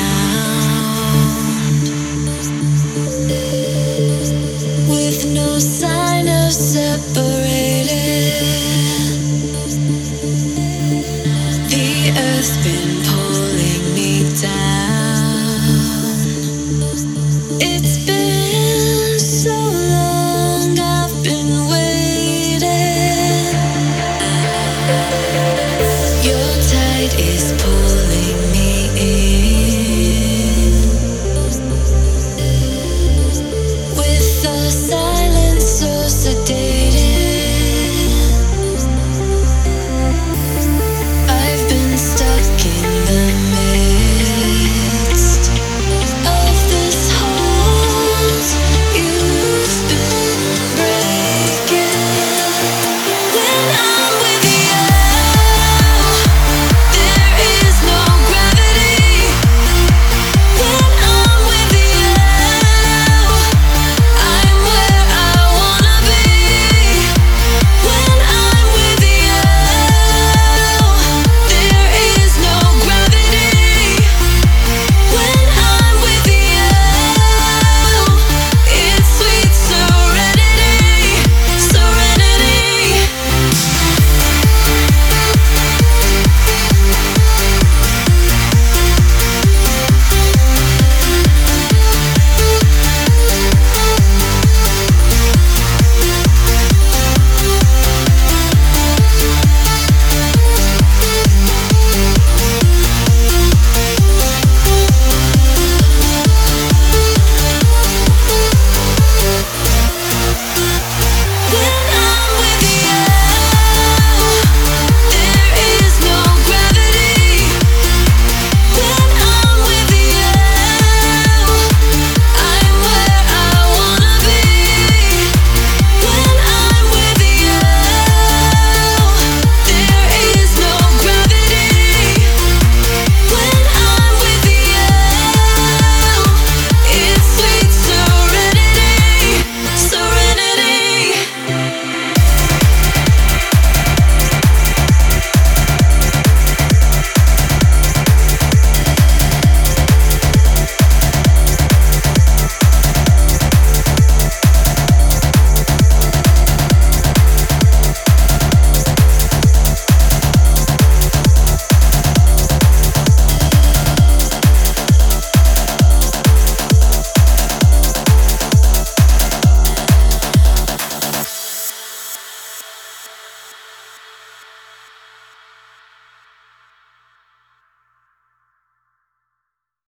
now